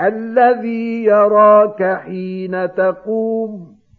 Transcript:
الَّذِي يَرَاكَ حِينَ تَقُومُ.